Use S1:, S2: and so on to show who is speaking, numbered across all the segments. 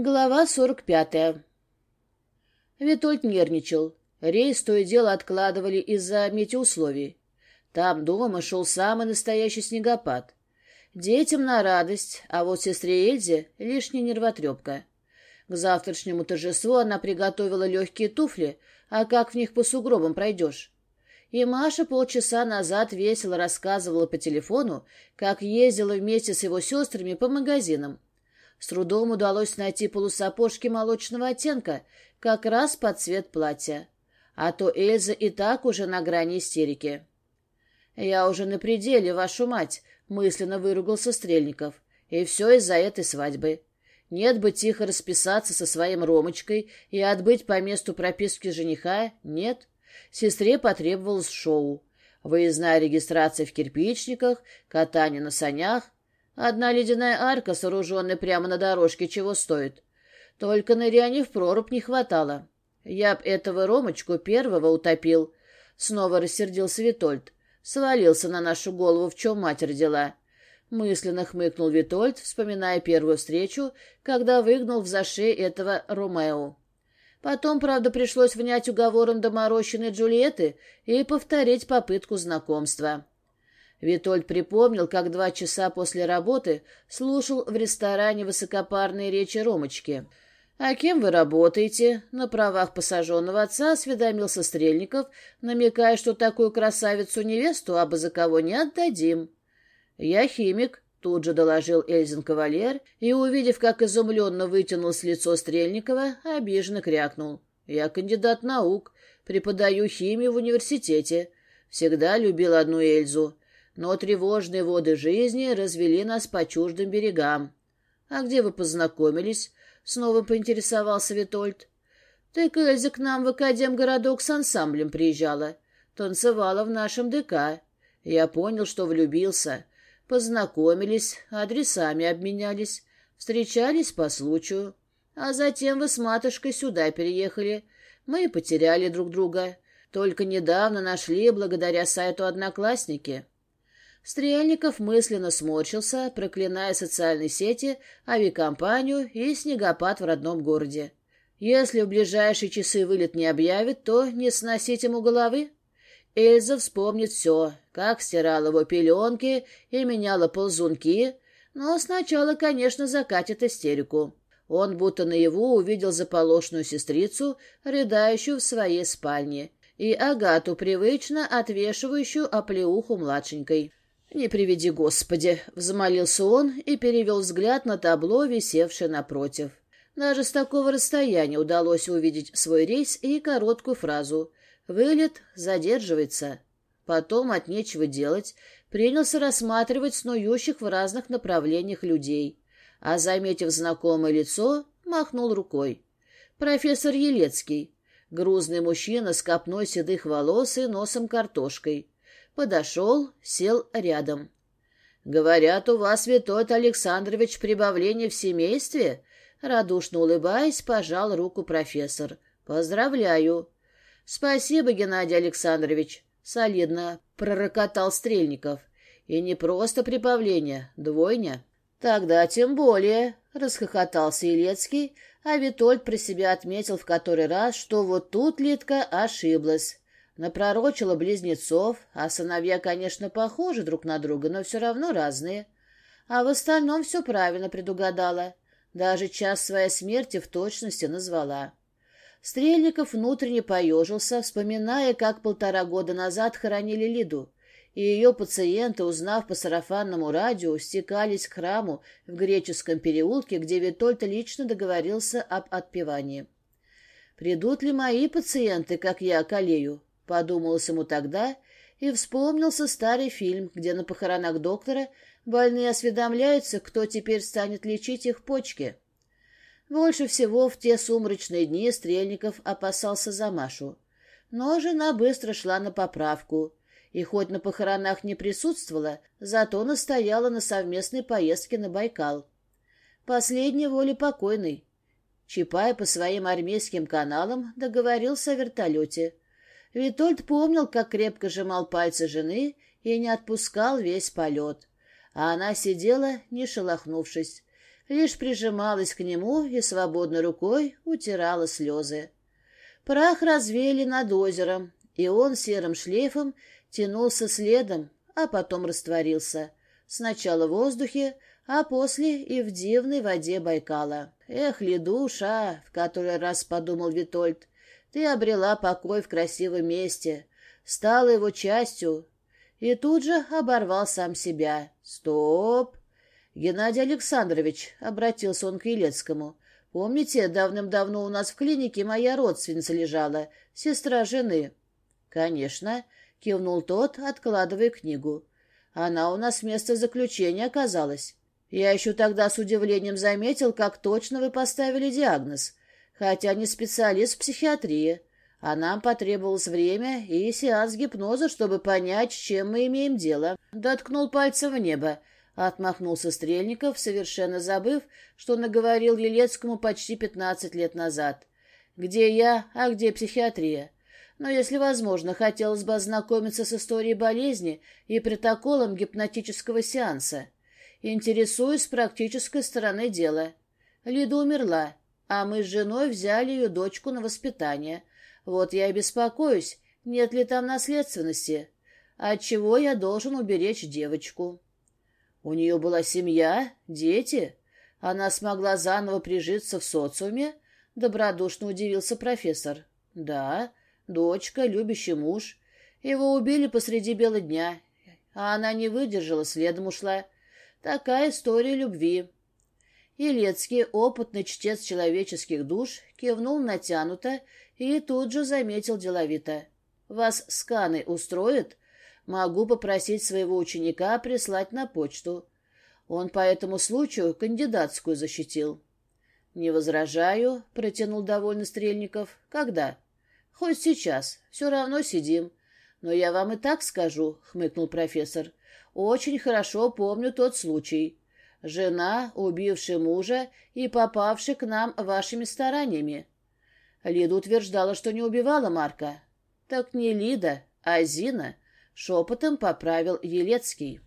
S1: Глава сорок пятая. Витольд нервничал. Рейс то и дело откладывали из-за метеоусловий. Там дома шел самый настоящий снегопад. Детям на радость, а вот сестре Эльзе лишняя нервотрепка. К завтрашнему торжеству она приготовила легкие туфли, а как в них по сугробам пройдешь? И Маша полчаса назад весело рассказывала по телефону, как ездила вместе с его сестрами по магазинам. С трудом удалось найти полусапожки молочного оттенка, как раз под цвет платья. А то Эльза и так уже на грани истерики. «Я уже на пределе, вашу мать», — мысленно выругался Стрельников. «И все из-за этой свадьбы. Нет бы тихо расписаться со своим Ромочкой и отбыть по месту прописки жениха. Нет. Сестре потребовалось шоу. Выездная регистрация в кирпичниках, катание на санях, Одна ледяная арка, сооруженная прямо на дорожке, чего стоит. Только ныряний в прорубь не хватало. Я б этого Ромочку первого утопил. Снова рассердился Витольд. Свалился на нашу голову, в чем мать родила. Мысленно хмыкнул Витольд, вспоминая первую встречу, когда выгнал в зашей этого Ромео. Потом, правда, пришлось внять уговором доморощенной Джульетты и повторить попытку знакомства. Витольд припомнил, как два часа после работы слушал в ресторане высокопарные речи Ромочки. «А кем вы работаете?» — на правах посаженного отца осведомился Стрельников, намекая, что такую красавицу-невесту абы за кого не отдадим. «Я химик», — тут же доложил Эльзин кавалер, и, увидев, как изумленно вытянулось лицо Стрельникова, обиженно крякнул. «Я кандидат наук, преподаю химию в университете. Всегда любил одну Эльзу но тревожные воды жизни развели нас по чуждым берегам. — А где вы познакомились? — снова поинтересовался Витольд. — Так Эльза к нам в Академгородок с ансамблем приезжала. Танцевала в нашем ДК. Я понял, что влюбился. Познакомились, адресами обменялись, встречались по случаю. А затем вы с матушкой сюда переехали. Мы потеряли друг друга. Только недавно нашли благодаря сайту «Одноклассники». Стрельников мысленно сморщился, проклиная социальные сети, авиакомпанию и снегопад в родном городе. Если в ближайшие часы вылет не объявит, то не сносить ему головы. Эльза вспомнит все, как стирала его пеленки и меняла ползунки, но сначала, конечно, закатит истерику. Он будто наяву увидел заполошную сестрицу, рыдающую в своей спальне, и Агату, привычно отвешивающую оплеуху младшенькой. «Не приведи Господи!» — взмолился он и перевел взгляд на табло, висевшее напротив. Даже с такого расстояния удалось увидеть свой рейс и короткую фразу «Вылет задерживается». Потом, от нечего делать, принялся рассматривать снующих в разных направлениях людей, а, заметив знакомое лицо, махнул рукой. «Профессор Елецкий. Грузный мужчина с копной седых волос и носом картошкой подошел, сел рядом. «Говорят, у вас, Витот Александрович, прибавление в семействе?» Радушно улыбаясь, пожал руку профессор. «Поздравляю!» «Спасибо, Геннадий Александрович!» Солидно пророкотал Стрельников. «И не просто прибавление, двойня!» «Тогда тем более!» — расхохотался Елецкий, а Витольд про себя отметил в который раз, что вот тут Литка ошиблась. Напророчила близнецов, а сыновья, конечно, похожи друг на друга, но все равно разные. А в остальном все правильно предугадала. Даже час своей смерти в точности назвала. Стрельников внутренне поежился, вспоминая, как полтора года назад хоронили Лиду, и ее пациенты, узнав по сарафанному радио, стекались к храму в Греческом переулке, где Витольд лично договорился об отпевании. «Придут ли мои Подумалось ему тогда и вспомнился старый фильм, где на похоронах доктора больные осведомляются, кто теперь станет лечить их почки. Больше всего в те сумрачные дни Стрельников опасался за Машу. Но жена быстро шла на поправку, и хоть на похоронах не присутствовала, зато настояла на совместной поездке на Байкал. Последняя воля покойной. Чапай по своим армейским каналам договорился о вертолете — Витольд помнил, как крепко сжимал пальцы жены и не отпускал весь полет. А она сидела, не шелохнувшись, лишь прижималась к нему и свободной рукой утирала слезы. Прах развели над озером, и он серым шлейфом тянулся следом, а потом растворился. Сначала в воздухе, а после и в дивной воде Байкала. «Эх ледуша, в который раз подумал Витольд. Ты обрела покой в красивом месте, стала его частью и тут же оборвал сам себя. «Стоп!» «Геннадий Александрович», — обратился он к Елецкому, — «помните, давным-давно у нас в клинике моя родственница лежала, сестра жены?» «Конечно», — кивнул тот, откладывая книгу. «Она у нас место заключения оказалась. Я еще тогда с удивлением заметил, как точно вы поставили диагноз хотя не специалист в психиатрии, а нам потребовалось время и сеанс гипноза, чтобы понять, с чем мы имеем дело. Доткнул пальцем в небо. Отмахнулся Стрельников, совершенно забыв, что наговорил Елецкому почти пятнадцать лет назад. «Где я, а где психиатрия?» но, если возможно, хотелось бы ознакомиться с историей болезни и протоколом гипнотического сеанса. Интересуюсь практической стороны дела. Лида умерла а мы с женой взяли ее дочку на воспитание. Вот я и беспокоюсь, нет ли там наследственности, от чего я должен уберечь девочку. У нее была семья, дети. Она смогла заново прижиться в социуме? Добродушно удивился профессор. Да, дочка, любящий муж. Его убили посреди бела дня, а она не выдержала, следом ушла. Такая история любви. Елецкий, опытный чтец человеческих душ, кивнул натянуто и тут же заметил деловито. «Вас сканы устроят? Могу попросить своего ученика прислать на почту. Он по этому случаю кандидатскую защитил». «Не возражаю», — протянул довольно Стрельников. «Когда?» «Хоть сейчас. Все равно сидим». «Но я вам и так скажу», — хмыкнул профессор. «Очень хорошо помню тот случай» жена, убившая мужа и попавшая к нам вашими стараниями. Лида утверждала, что не убивала Марка. Так не Лида, а Зина, шепотом поправил Елецкий.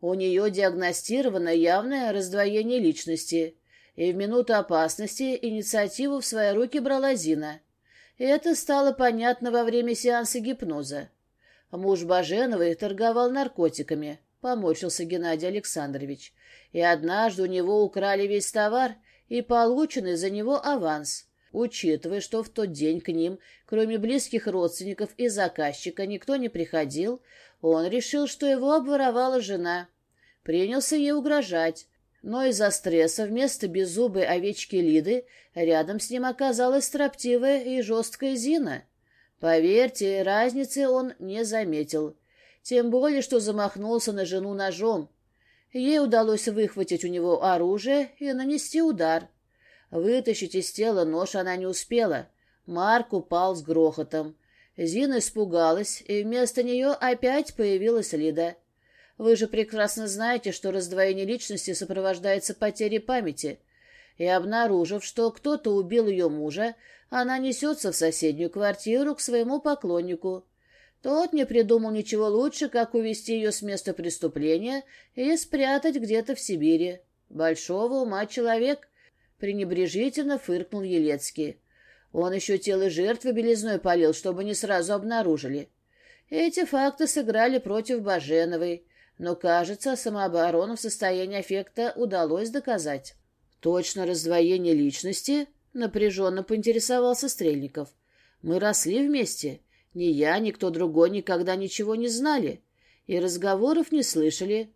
S1: У нее диагностировано явное раздвоение личности, и в минуту опасности инициативу в свои руки брала Зина. Это стало понятно во время сеанса гипноза. Муж Баженовой торговал наркотиками – поморщился Геннадий Александрович. И однажды у него украли весь товар и полученный за него аванс, учитывая, что в тот день к ним, кроме близких родственников и заказчика, никто не приходил, он решил, что его обворовала жена. Принялся ей угрожать. Но из-за стресса вместо беззубой овечки Лиды рядом с ним оказалась строптивая и жесткая Зина. Поверьте, разницы он не заметил. Тем более, что замахнулся на жену ножом. Ей удалось выхватить у него оружие и нанести удар. Вытащить из тела нож она не успела. Марк упал с грохотом. Зина испугалась, и вместо нее опять появилась Лида. Вы же прекрасно знаете, что раздвоение личности сопровождается потерей памяти. И обнаружив, что кто-то убил ее мужа, она несется в соседнюю квартиру к своему поклоннику. Тот не придумал ничего лучше, как увести ее с места преступления и спрятать где-то в Сибири. Большого ума человек, — пренебрежительно фыркнул Елецкий. Он еще тело жертвы белизной полил, чтобы не сразу обнаружили. Эти факты сыграли против Баженовой, но, кажется, самооборону в состоянии аффекта удалось доказать. Точно раздвоение личности напряженно поинтересовался Стрельников. Мы росли вместе. Ни я, никто другой никогда ничего не знали и разговоров не слышали.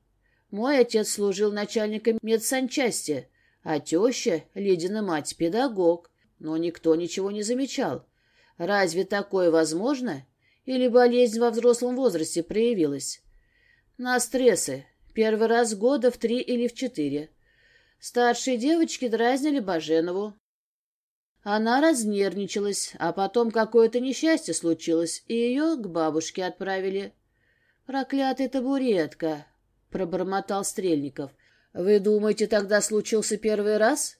S1: Мой отец служил начальником медсанчасти, а теща, Лидина мать, педагог, но никто ничего не замечал. Разве такое возможно? Или болезнь во взрослом возрасте проявилась? На стрессы. Первый раз года в три или в четыре. Старшие девочки дразнили Баженову, она разнервничалась, а потом какое-то несчастье случилось, и ее к бабушке отправили. «Проклятая табуретка!» — пробормотал Стрельников. «Вы думаете, тогда случился первый раз?»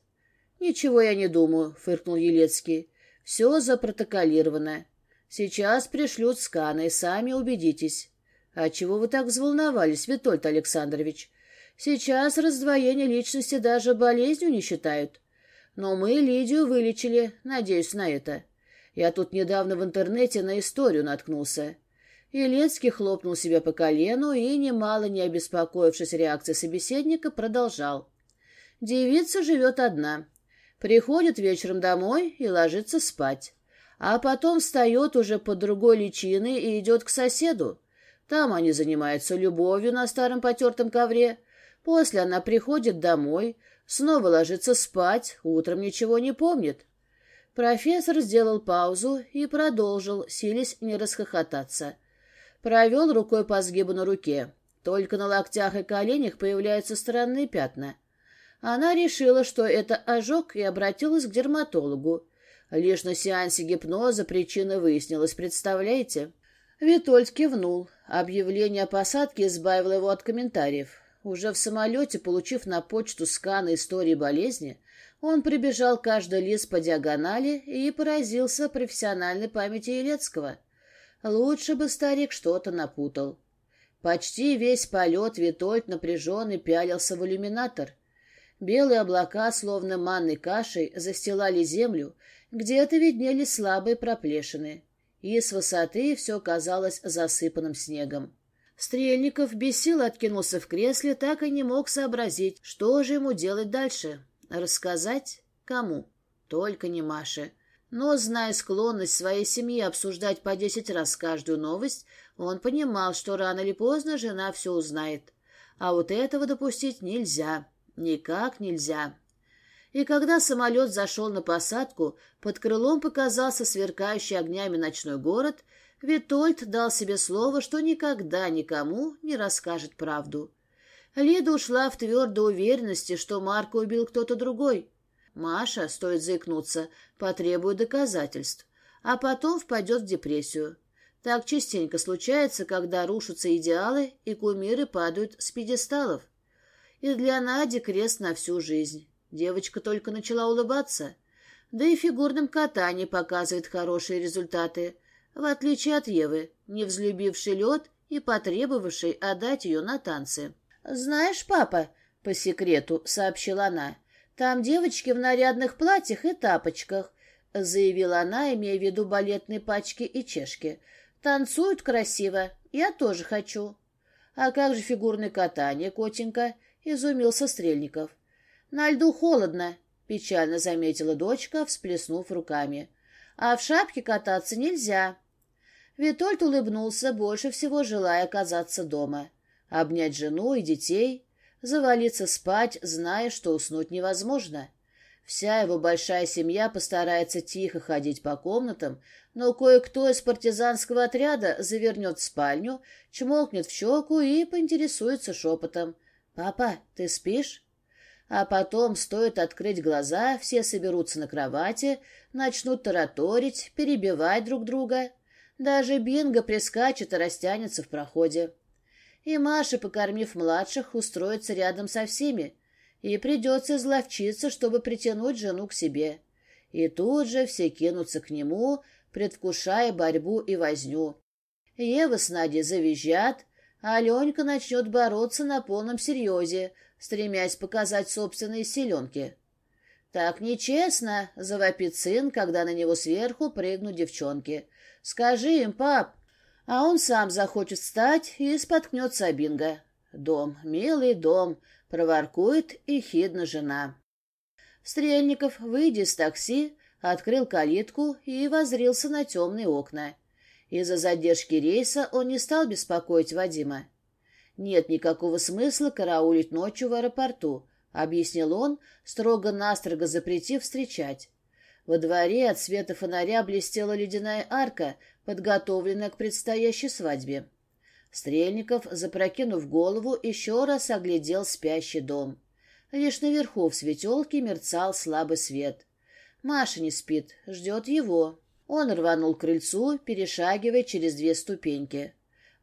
S1: «Ничего я не думаю», — фыркнул Елецкий. «Все запротоколировано. Сейчас пришлют сканы, сами убедитесь». «А чего вы так взволновались, Витольд Александрович? Сейчас раздвоение личности даже болезнью не считают». Но мы Лидию вылечили, надеюсь на это. Я тут недавно в интернете на историю наткнулся. Еленский хлопнул себя по колену и, немало не обеспокоившись реакцией собеседника, продолжал. Девица живет одна. Приходит вечером домой и ложится спать. А потом встает уже под другой личиной и идет к соседу. Там они занимаются любовью на старом потертом ковре — После она приходит домой, снова ложится спать, утром ничего не помнит. Профессор сделал паузу и продолжил, силясь не расхохотаться. Провел рукой по сгибу на руке. Только на локтях и коленях появляются странные пятна. Она решила, что это ожог, и обратилась к дерматологу. Лишь на сеансе гипноза причина выяснилась, представляете? Витольд кивнул. Объявление о посадке избавило его от комментариев. Уже в самолете, получив на почту сканы истории болезни, он прибежал каждый лист по диагонали и поразился профессиональной памяти Елецкого. Лучше бы старик что-то напутал. Почти весь полет Витольд напряженно пялился в иллюминатор. Белые облака, словно манной кашей, застилали землю, где-то виднелись слабые проплешины, и с высоты все казалось засыпанным снегом. Стрельников без сил откинулся в кресле, так и не мог сообразить, что же ему делать дальше. Рассказать? Кому? Только не Маше. Но, зная склонность своей семьи обсуждать по десять раз каждую новость, он понимал, что рано или поздно жена все узнает. А вот этого допустить нельзя. Никак нельзя. И когда самолет зашел на посадку, под крылом показался сверкающий огнями ночной город — Витольд дал себе слово, что никогда никому не расскажет правду. Леда ушла в твердой уверенности, что Марка убил кто-то другой. Маша, стоит заикнуться, потребует доказательств, а потом впадет в депрессию. Так частенько случается, когда рушатся идеалы и кумиры падают с пьедесталов. И для Нади крест на всю жизнь. Девочка только начала улыбаться. Да и фигурным катанием показывает хорошие результаты – в отличие от Евы, не взлюбившей лед и потребовавшей отдать ее на танцы. «Знаешь, папа, — по секрету сообщила она, — там девочки в нарядных платьях и тапочках, — заявила она, имея в виду балетные пачки и чешки. «Танцуют красиво. Я тоже хочу». «А как же фигурное катание, котенька?» — изумился Стрельников. «На льду холодно», — печально заметила дочка, всплеснув руками. «А в шапке кататься нельзя». Витольд улыбнулся, больше всего желая оказаться дома. Обнять жену и детей, завалиться спать, зная, что уснуть невозможно. Вся его большая семья постарается тихо ходить по комнатам, но кое-кто из партизанского отряда завернет в спальню, чмокнет в щеку и поинтересуется шепотом. «Папа, ты спишь?» А потом, стоит открыть глаза, все соберутся на кровати, начнут тараторить, перебивать друг друга. Даже Бинго прискачет и растянется в проходе. И Маша, покормив младших, устроится рядом со всеми, и придется зловчиться, чтобы притянуть жену к себе. И тут же все кинутся к нему, предвкушая борьбу и возню. Ева с Надей завизжат, а Аленька начнет бороться на полном серьезе, стремясь показать собственные силенки. «Так нечестно!» — завопит сын, когда на него сверху прыгнут девчонки — «Скажи им, пап!» А он сам захочет встать и споткнется о бинго. «Дом, милый дом!» — проворкует и хидна жена. Стрельников, выйдя из такси, открыл калитку и возрился на темные окна. Из-за задержки рейса он не стал беспокоить Вадима. «Нет никакого смысла караулить ночью в аэропорту», — объяснил он, строго-настрого запретив встречать. Во дворе от света фонаря блестела ледяная арка, подготовленная к предстоящей свадьбе. Стрельников, запрокинув голову, еще раз оглядел спящий дом. Лишь наверху в светелке мерцал слабый свет. Маша не спит, ждет его. Он рванул к крыльцу, перешагивая через две ступеньки.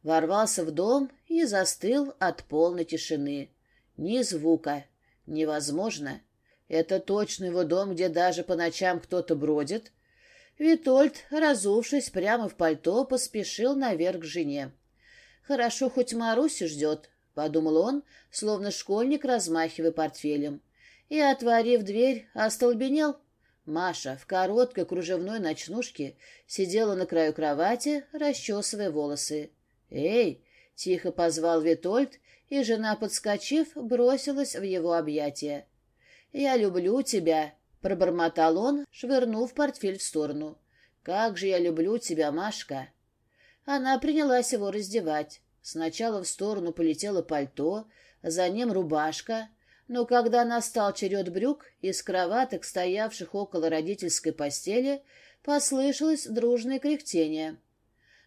S1: Ворвался в дом и застыл от полной тишины. Ни звука. Невозможно. — это точно его дом, где даже по ночам кто-то бродит. Витольд, разувшись прямо в пальто, поспешил наверх к жене. «Хорошо, хоть Маруси ждет», — подумал он, словно школьник, размахивая портфелем. И, отворив дверь, остолбенел. Маша в короткой кружевной ночнушке сидела на краю кровати, расчесывая волосы. «Эй!» — тихо позвал Витольд, и жена, подскочив, бросилась в его объятия. «Я люблю тебя», — пробормотал он, швырнув портфель в сторону. «Как же я люблю тебя, Машка!» Она принялась его раздевать. Сначала в сторону полетело пальто, за ним рубашка, но когда настал черед брюк, из кроваток, стоявших около родительской постели, послышалось дружное кряхтение.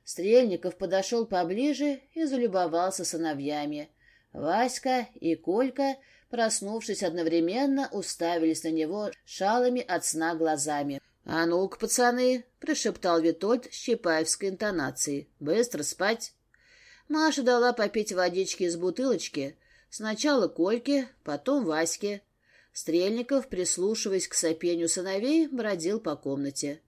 S1: Стрельников подошел поближе и залюбовался сыновьями — Васька и Колька, проснувшись одновременно, уставились на него шалами от сна глазами. «А ну-ка, пацаны!» — прошептал Витольд с чапаевской интонацией. «Быстро спать!» Маша дала попить водички из бутылочки. Сначала Кольке, потом Ваське. Стрельников, прислушиваясь к сопению сыновей, бродил по комнате.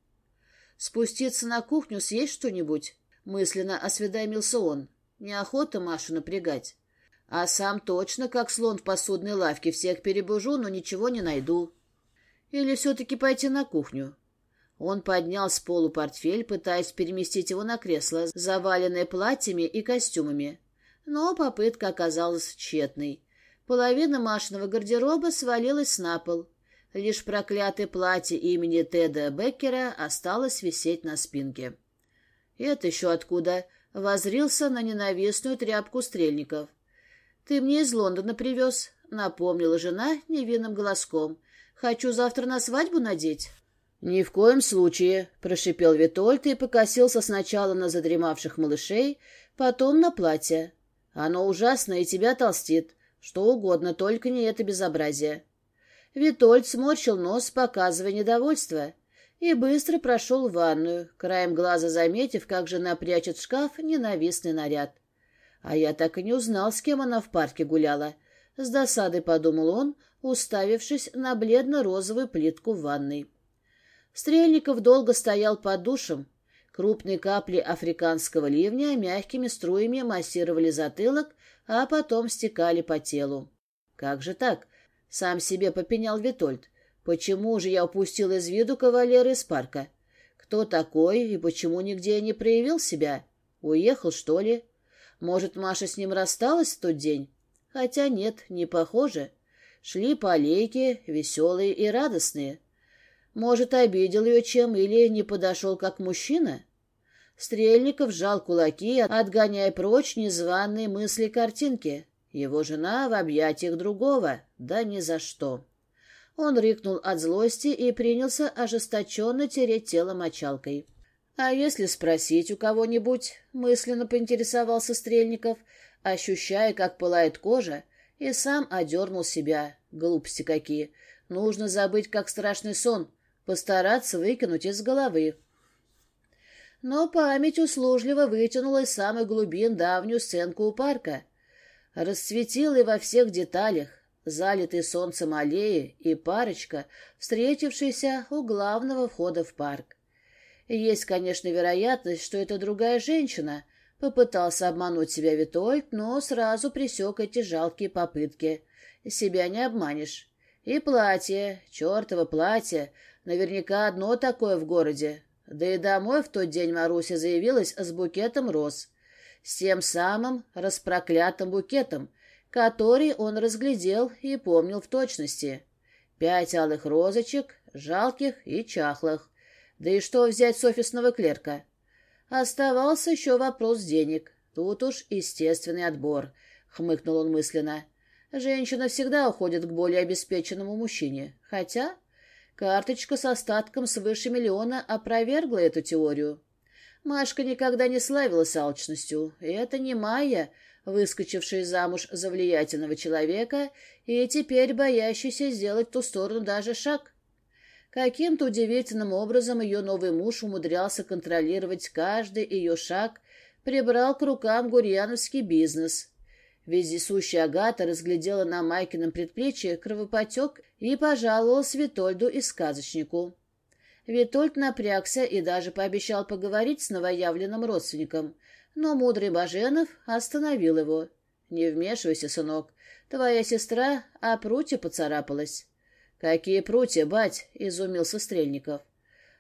S1: «Спуститься на кухню, съесть что-нибудь?» — мысленно осведомился он. «Неохота Машу напрягать». А сам точно, как слон в посудной лавке, всех перебужу, но ничего не найду. Или все-таки пойти на кухню? Он поднял с полу портфель, пытаясь переместить его на кресло, заваленное платьями и костюмами. Но попытка оказалась тщетной. Половина Машиного гардероба свалилась на пол. Лишь проклятое платье имени Теда Беккера осталось висеть на спинке. «Это еще откуда?» — возрился на ненавистную тряпку стрельников. «Ты мне из Лондона привез», — напомнила жена невинным голоском. «Хочу завтра на свадьбу надеть». «Ни в коем случае», — прошипел Витольд и покосился сначала на задремавших малышей, потом на платье. «Оно ужасно и тебя толстит. Что угодно, только не это безобразие». Витольд сморщил нос, показывая недовольство, и быстро прошел в ванную, краем глаза заметив, как жена прячет в шкаф ненавистный наряд. А я так и не узнал, с кем она в парке гуляла. С досадой подумал он, уставившись на бледно-розовую плитку в ванной. Стрельников долго стоял под душем. Крупные капли африканского ливня мягкими струями массировали затылок, а потом стекали по телу. «Как же так?» — сам себе попенял Витольд. «Почему же я упустил из виду кавалера из парка? Кто такой и почему нигде не проявил себя? Уехал, что ли?» Может, Маша с ним рассталась в тот день? Хотя нет, не похоже. Шли по аллейке, веселые и радостные. Может, обидел ее чем или не подошел как мужчина? Стрельников сжал кулаки, отгоняя прочь незваные мысли картинки. Его жена в объятиях другого, да ни за что. Он рикнул от злости и принялся ожесточенно тереть тело мочалкой. «А если спросить у кого-нибудь?» — мысленно поинтересовался Стрельников, ощущая, как пылает кожа, и сам одернул себя. Глупости какие! Нужно забыть, как страшный сон — постараться выкинуть из головы. Но память услужливо вытянула из самых глубин давнюю сценку у парка. Расцветила и во всех деталях, залитый солнцем аллеи и парочка, встретившаяся у главного входа в парк. Есть, конечно, вероятность, что это другая женщина. Попытался обмануть себя Витольд, но сразу присек эти жалкие попытки. Себя не обманешь. И платье, чертово платье, наверняка одно такое в городе. Да и домой в тот день Маруся заявилась с букетом роз. С тем самым распроклятым букетом, который он разглядел и помнил в точности. Пять алых розочек, жалких и чахлых. Да и что взять с офисного клерка? Оставался еще вопрос денег. Тут уж естественный отбор, — хмыкнул он мысленно. Женщина всегда уходит к более обеспеченному мужчине. Хотя карточка с остатком свыше миллиона опровергла эту теорию. Машка никогда не славилась алчностью, и это не Майя, выскочившая замуж за влиятельного человека и теперь боящаяся сделать ту сторону даже шаг. Каким то удивительным образом ее новый муж умудрялся контролировать каждый ее шаг, прибрал к рукам гурьяновский бизнес. Вездесущая Агата разглядела на Майкином предплечье кровопотек и пожаловалась Витольду и сказочнику. Витольд напрягся и даже пообещал поговорить с новоявленным родственником, но мудрый Баженов остановил его. «Не вмешивайся, сынок. Твоя сестра о прутье поцарапалась». «Какие прутья, бать!» — изумился Стрельников.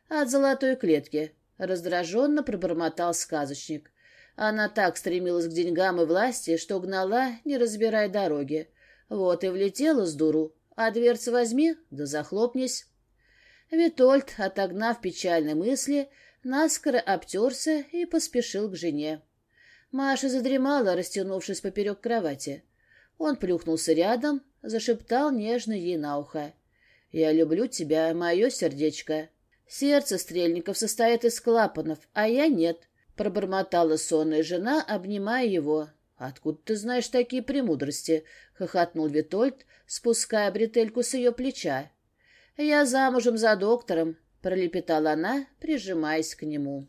S1: «От золотой клетки», — раздраженно пробормотал сказочник. Она так стремилась к деньгам и власти, что гнала, не разбирая дороги. Вот и влетела с дуру. А дверцы возьми, да захлопнись. Витольд, отогнав печальные мысли, наскоро обтерся и поспешил к жене. Маша задремала, растянувшись поперек кровати. Он плюхнулся рядом, зашептал нежно ей на ухо. Я люблю тебя, мое сердечко. Сердце Стрельников состоит из клапанов, а я нет. Пробормотала сонная жена, обнимая его. «Откуда ты знаешь такие премудрости?» — хохотнул Витольд, спуская бретельку с ее плеча. «Я замужем за доктором», — пролепетала она, прижимаясь к нему.